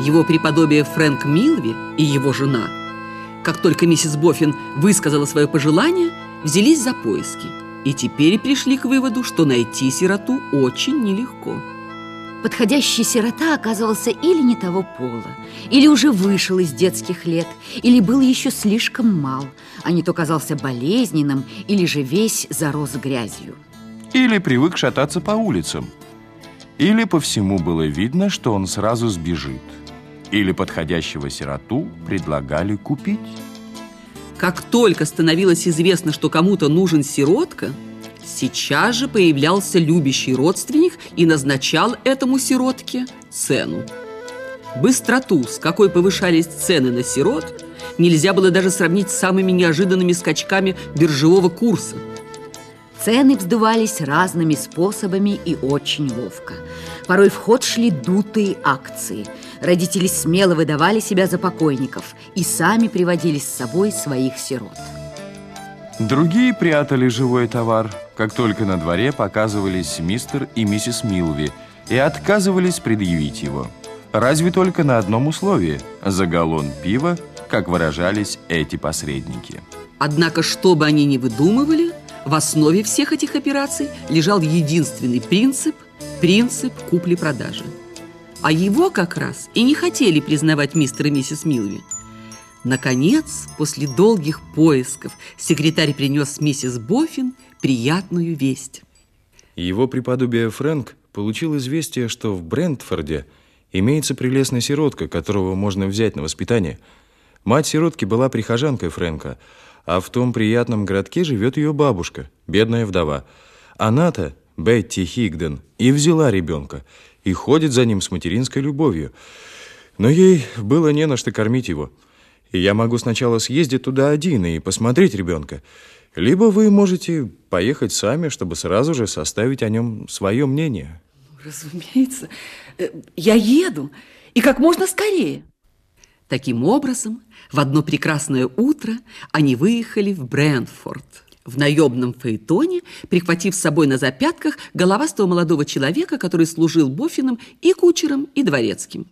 Его преподобие Фрэнк Милви и его жена, как только миссис Боффин высказала свое пожелание, взялись за поиски и теперь пришли к выводу, что найти сироту очень нелегко. Подходящий сирота оказывался или не того пола, или уже вышел из детских лет, или был еще слишком мал, а не то казался болезненным, или же весь зарос грязью. Или привык шататься по улицам. Или по всему было видно, что он сразу сбежит. Или подходящего сироту предлагали купить. Как только становилось известно, что кому-то нужен сиротка, сейчас же появлялся любящий родственник и назначал этому сиротке цену. Быстроту, с какой повышались цены на сирот, нельзя было даже сравнить с самыми неожиданными скачками биржевого курса – Цены вздувались разными способами и очень ловко. Порой в ход шли дутые акции. Родители смело выдавали себя за покойников и сами приводили с собой своих сирот. Другие прятали живой товар, как только на дворе показывались мистер и миссис Милви, и отказывались предъявить его. Разве только на одном условии – за галлон пива, как выражались эти посредники. Однако, что бы они ни выдумывали – в основе всех этих операций лежал единственный принцип – принцип купли-продажи. А его как раз и не хотели признавать мистер и миссис Милви. Наконец, после долгих поисков, секретарь принес миссис Боффин приятную весть. Его преподобие Фрэнк получил известие, что в Брентфорде имеется прелестная сиротка, которого можно взять на воспитание. Мать сиротки была прихожанкой Фрэнка – а в том приятном городке живет ее бабушка, бедная вдова. Она-то, Бетти Хигден, и взяла ребенка, и ходит за ним с материнской любовью. Но ей было не на что кормить его. И я могу сначала съездить туда один и посмотреть ребенка. Либо вы можете поехать сами, чтобы сразу же составить о нем свое мнение. Разумеется. Э, я еду. И как можно скорее. Таким образом, в одно прекрасное утро они выехали в Брэнфорд. В наемном фаэтоне, прихватив с собой на запятках головастого молодого человека, который служил Боффином и кучером, и дворецким.